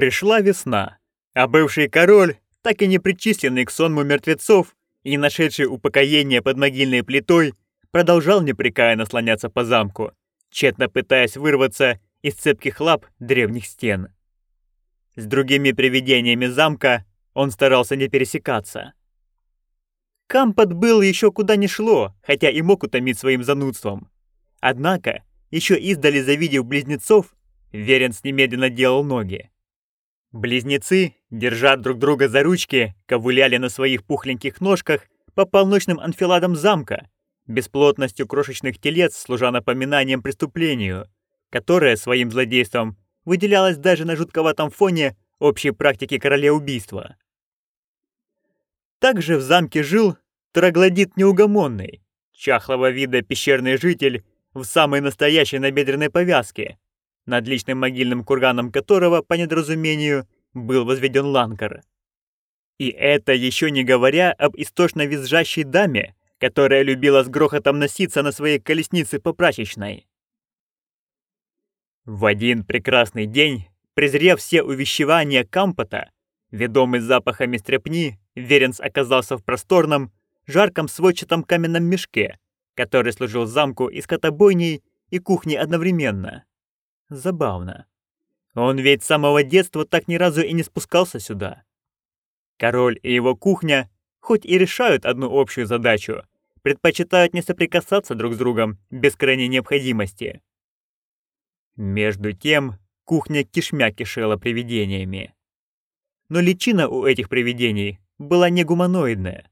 Пришла весна, а бывший король, так и не причисленный к сонму мертвецов и нашедший упокоение под могильной плитой, продолжал непрекаянно слоняться по замку, тщетно пытаясь вырваться из цепких лап древних стен. С другими привидениями замка он старался не пересекаться. Кампот был еще куда ни шло, хотя и мог утомить своим занудством. Однако, еще издали завидев близнецов, Веренс немедленно делал ноги. Близнецы, держа друг друга за ручки, ковыляли на своих пухленьких ножках по полночным анфиладам замка, бесплотностью крошечных телец служа напоминанием преступлению, которое своим злодейством выделялось даже на жутковатом фоне общей практики короля убийства. Также в замке жил троглодит неугомонный, чахлого вида пещерный житель в самой настоящей набедренной повязке, над личным могильным курганом которого, по недоразумению, был возведен ланкар. И это еще не говоря об истошно визжащей даме, которая любила с грохотом носиться на своей колеснице по прачечной. В один прекрасный день, презрев все увещевания Кампота, ведомый запахами стряпни, Веренс оказался в просторном, жарком сводчатом каменном мешке, который служил замку и скотобойней, и кухней одновременно. Забавно. Он ведь с самого детства так ни разу и не спускался сюда. Король и его кухня хоть и решают одну общую задачу, предпочитают не соприкасаться друг с другом без крайней необходимости. Между тем, кухня кишмя кишела привидениями. Но личина у этих привидений была не гуманоидная,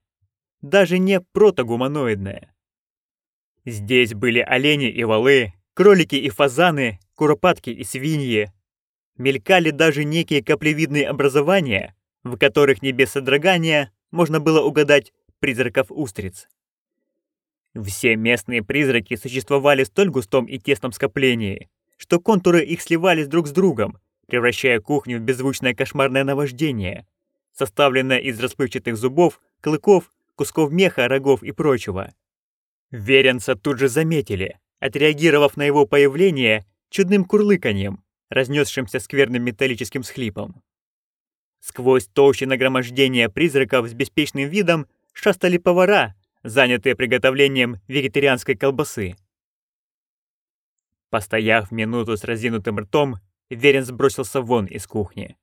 даже не протогуманоидная. Здесь были олени и валы, кролики и фазаны, куропатки и свиньи. Мелькали даже некие каплевидные образования, в которых не без можно было угадать призраков устриц. Все местные призраки существовали в столь густом и тесном скоплении, что контуры их сливались друг с другом, превращая кухню в беззвучное кошмарное наваждение, составленное из расплывчатых зубов, клыков, кусков меха, рогов и прочего. Веренца тут же заметили, отреагировав на его появление чудным курлыканьем, разнесшимся скверным металлическим схлипом. Сквозь толщи нагромождения призраков с беспечным видом шастали повара, занятые приготовлением вегетарианской колбасы. Постояв минуту с разинутым ртом, Верен сбросился вон из кухни.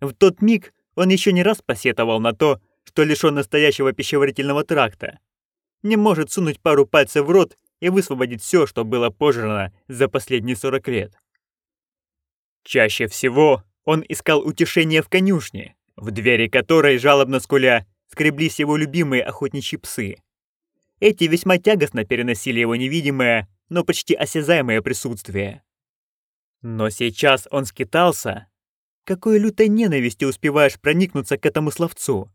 В тот миг он еще не раз посетовал на то, что лишён настоящего пищеварительного тракта. Не может сунуть пару пальцев в рот и высвободить все, что было пожрано за последние 40 лет. Чаще всего он искал утешение в конюшне, в двери которой, жалобно скуля, скреблись его любимые охотничьи псы. Эти весьма тягостно переносили его невидимое, но почти осязаемое присутствие. Но сейчас он скитался. Какой лютой ненавистью успеваешь проникнуться к этому словцу?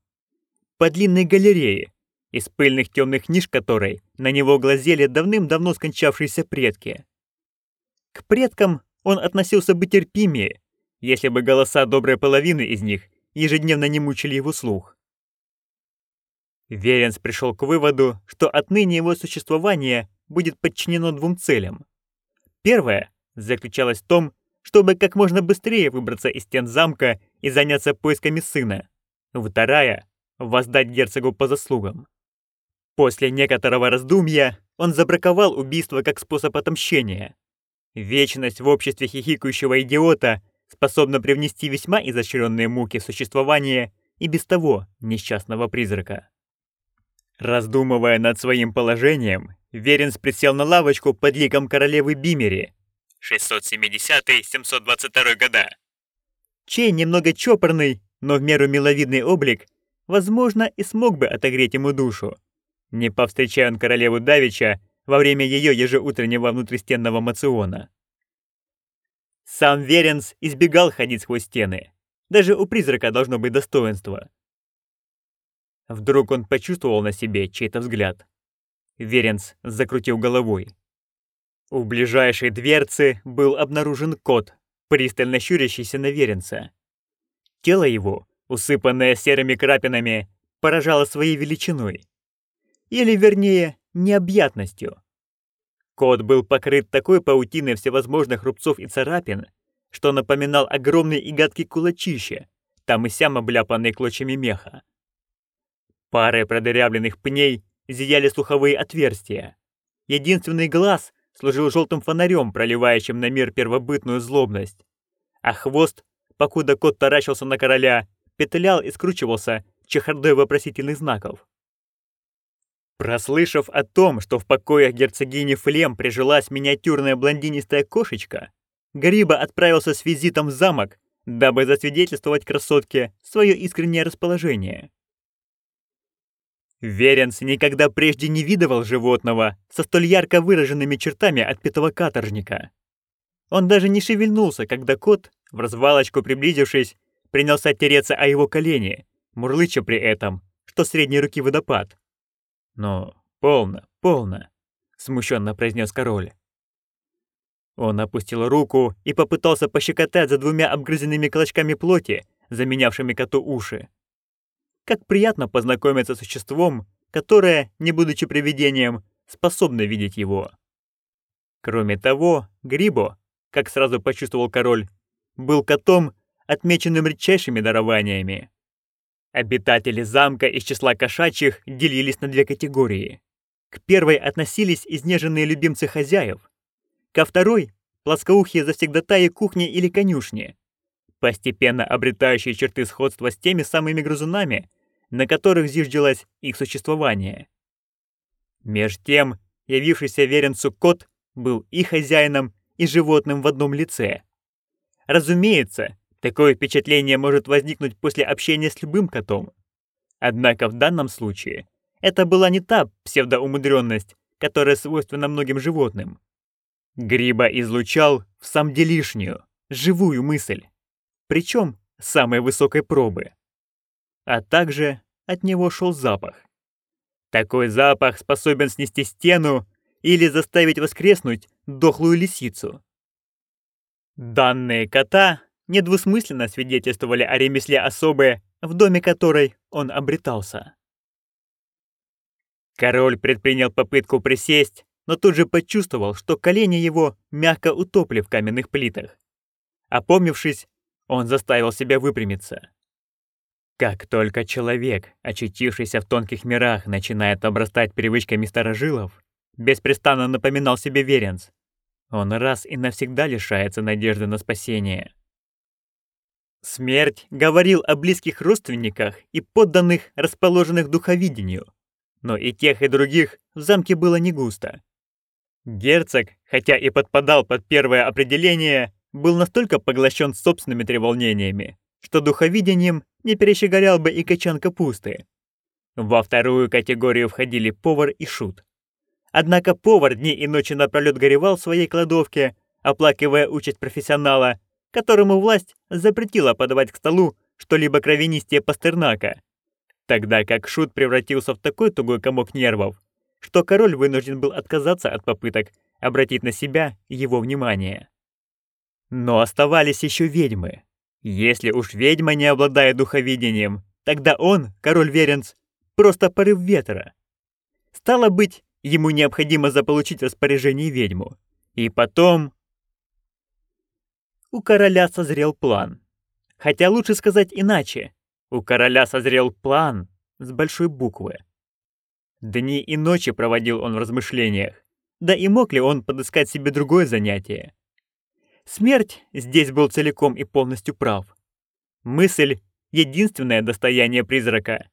По длинной галерее, из пыльных темных ниш которой на него глазели давным-давно скончавшиеся предки. К предкам он относился бы терпимее, если бы голоса доброй половины из них ежедневно не мучили его слух. Веренс пришел к выводу, что отныне его существование будет подчинено двум целям. Первая заключалась в том, чтобы как можно быстрее выбраться из стен замка и заняться поисками сына. Вторая — воздать герцогу по заслугам. После некоторого раздумья он забраковал убийство как способ отомщения. Вечность в обществе хихикающего идиота способна привнести весьма изощренные муки в существование и без того несчастного призрака. Раздумывая над своим положением, Веренс присел на лавочку под ликом королевы Бимери 670-722 года, чей немного чопорный, но в меру миловидный облик, возможно, и смог бы отогреть ему душу. Не повстречая он королеву Давича во время ее ежеутреннего внутристенного мациона. Сам Веренс избегал ходить сквозь стены. Даже у призрака должно быть достоинство. Вдруг он почувствовал на себе чей-то взгляд. Веренс закрутил головой. У ближайшей дверцы был обнаружен кот, пристально щурящийся на Веренца. Тело его, усыпанное серыми крапинами, поражало своей величиной. Или, вернее, необъятностью. Кот был покрыт такой паутиной всевозможных рубцов и царапин, что напоминал огромный и гадкий кулачище, там и сям обляпанные клочьями меха. Пары продырявленных пней зияли слуховые отверстия. Единственный глаз служил желтым фонарем, проливающим на мир первобытную злобность. А хвост, покуда кот таращился на короля, петлял и скручивался чехардой вопросительных знаков. Прослышав о том, что в покоях герцогини Флем прижилась миниатюрная блондинистая кошечка, Гриба отправился с визитом в замок, дабы засвидетельствовать красотке свое искреннее расположение. Веренс никогда прежде не видывал животного со столь ярко выраженными чертами отпетого каторжника. Он даже не шевельнулся, когда кот, в развалочку приблизившись, принялся тереться о его колени, мурлыча при этом, что средней руки водопад. «Ну, полно, полно», — смущенно произнес король. Он опустил руку и попытался пощекотать за двумя обгрызенными клочками плоти, заменявшими коту уши. Как приятно познакомиться с существом, которое, не будучи привидением, способно видеть его. Кроме того, Грибо, как сразу почувствовал король, был котом, отмеченным редчайшими дарованиями. Обитатели замка из числа кошачьих делились на две категории. К первой относились изнеженные любимцы хозяев, ко второй — плоскоухие завсегдатаи кухни или конюшни, постепенно обретающие черты сходства с теми самыми грызунами, на которых зиждилось их существование. Меж тем, явившийся веренцу кот был и хозяином, и животным в одном лице. Разумеется, такое впечатление может возникнуть после общения с любым котом. Однако в данном случае это была не та псевдоумудренность, которая свойственна многим животным. Гриба излучал в самом делишнюю, живую мысль, причем самой высокой пробы а также от него шел запах. Такой запах способен снести стену или заставить воскреснуть дохлую лисицу. Данные кота недвусмысленно свидетельствовали о ремесле особы, в доме которой он обретался. Король предпринял попытку присесть, но тут же почувствовал, что колени его мягко утопли в каменных плитах. Опомнившись, он заставил себя выпрямиться. Как только человек, очутившийся в тонких мирах, начинает обрастать привычками старожилов, беспрестанно напоминал себе Веренц, он раз и навсегда лишается надежды на спасение. Смерть говорил о близких родственниках и подданных, расположенных духовидению, но и тех, и других в замке было не густо. Герцог, хотя и подпадал под первое определение, был настолько поглощен собственными треволнениями, что духовидением не перещеголял бы и качан капусты. Во вторую категорию входили повар и шут. Однако повар дни и ночи напролёт горевал в своей кладовке, оплакивая участь профессионала, которому власть запретила подавать к столу что-либо кровянистее пастернака. Тогда как шут превратился в такой тугой комок нервов, что король вынужден был отказаться от попыток обратить на себя его внимание. Но оставались еще ведьмы. Если уж ведьма не обладает духовидением, тогда он, король Веренц, просто порыв ветра. Стало быть, ему необходимо заполучить распоряжение ведьму. И потом... У короля созрел план. Хотя лучше сказать иначе. У короля созрел план с большой буквы. Дни и ночи проводил он в размышлениях. Да и мог ли он подыскать себе другое занятие? Смерть здесь был целиком и полностью прав. Мысль — единственное достояние призрака.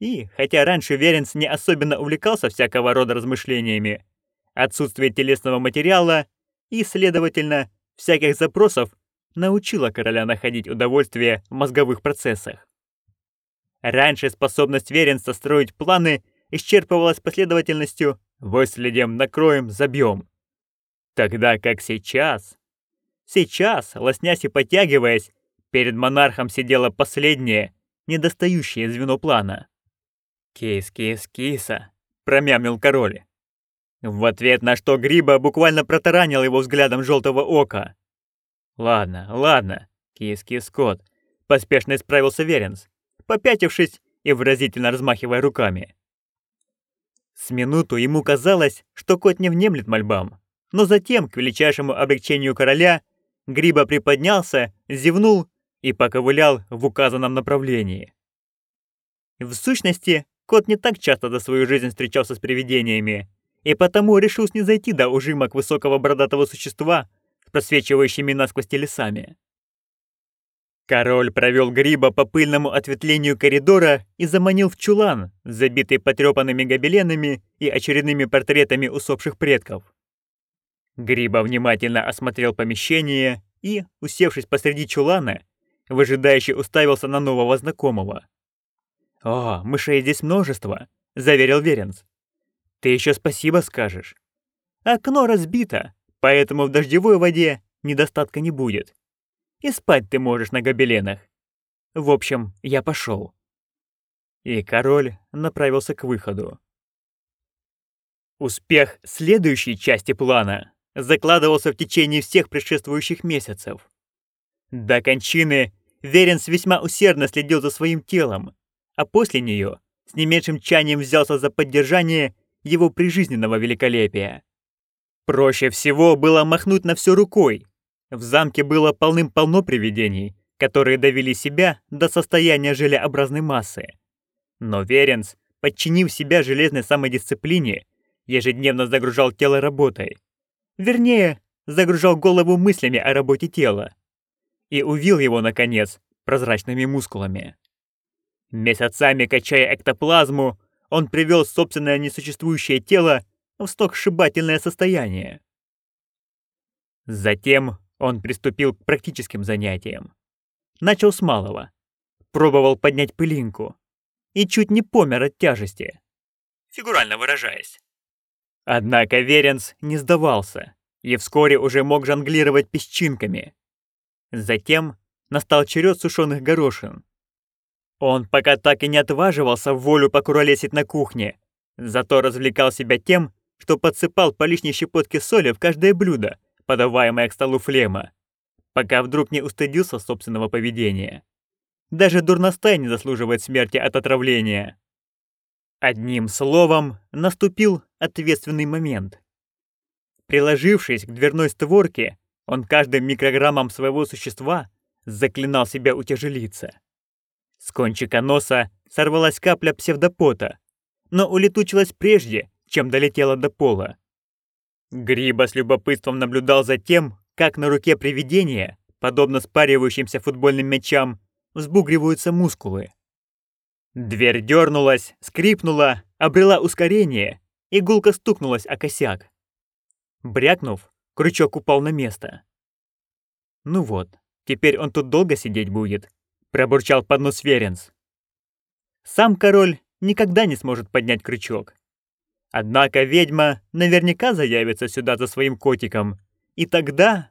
И, хотя раньше Веренс не особенно увлекался всякого рода размышлениями, отсутствие телесного материала и, следовательно, всяких запросов научило короля находить удовольствие в мозговых процессах. Раньше способность Веренса строить планы исчерпывалась последовательностью «выследим, накроем, забьем». Тогда как сейчас Сейчас, лоснясь и подтягиваясь, перед монархом сидело последнее, недостающее звено плана. «Кис, кис, киса», — промямлил король. В ответ на что Гриба буквально протаранил его взглядом желтого ока. «Ладно, ладно, кис-кис кот», — поспешно исправился Веренс, попятившись и выразительно размахивая руками. С минуту ему казалось, что кот не внемлет мольбам, но затем, к величайшему облегчению короля, Гриба приподнялся, зевнул и поковылял в указанном направлении. В сущности, кот не так часто за свою жизнь встречался с привидениями, и потому решил снизойти до ужимок высокого бородатого существа с просвечивающими насквозь телесами. Король провел гриба по пыльному ответвлению коридора и заманил в чулан, забитый потрепанными гобеленами и очередными портретами усопших предков. Гриба внимательно осмотрел помещение и, усевшись посреди чулана, выжидающе уставился на нового знакомого. «О, мышей здесь множество», — заверил Веренс. «Ты еще спасибо скажешь. Окно разбито, поэтому в дождевой воде недостатка не будет и спать ты можешь на гобеленах. В общем, я пошел. И король направился к выходу. Успех следующей части плана закладывался в течение всех предшествующих месяцев. До кончины Веренс весьма усердно следил за своим телом, а после нее с не меньшим чанием взялся за поддержание его прижизненного великолепия. Проще всего было махнуть на все рукой, в замке было полным-полно привидений, которые довели себя до состояния желеобразной массы. Но Веренс, подчинив себя железной самодисциплине, ежедневно загружал тело работой. Вернее, загружал голову мыслями о работе тела. И увил его, наконец, прозрачными мускулами. Месяцами качая эктоплазму, он привел собственное несуществующее тело в стоксшибательное состояние. Затем он приступил к практическим занятиям. Начал с малого. Пробовал поднять пылинку. И чуть не помер от тяжести. Фигурально выражаясь. Однако Веренс не сдавался и вскоре уже мог жонглировать песчинками. Затем настал черед сушеных горошин. Он пока так и не отваживался в волю покуролесить на кухне, зато развлекал себя тем, что подсыпал по лишней щепотке соли в каждое блюдо, подаваемая к столу флема, пока вдруг не устыдился собственного поведения. Даже дурностай не заслуживает смерти от отравления. Одним словом, наступил ответственный момент. Приложившись к дверной створке, он каждым микрограммом своего существа заклинал себя утяжелиться. С кончика носа сорвалась капля псевдопота, но улетучилась прежде, чем долетела до пола. Гриба с любопытством наблюдал за тем, как на руке привидения, подобно спаривающимся футбольным мячам, взбугриваются мускулы. Дверь дернулась, скрипнула, обрела ускорение, и гулко стукнулась о косяк. Брякнув, крючок упал на место. «Ну вот, теперь он тут долго сидеть будет», — пробурчал под нос Веренс. Сам король никогда не сможет поднять крючок. Однако ведьма наверняка заявится сюда за своим котиком, и тогда...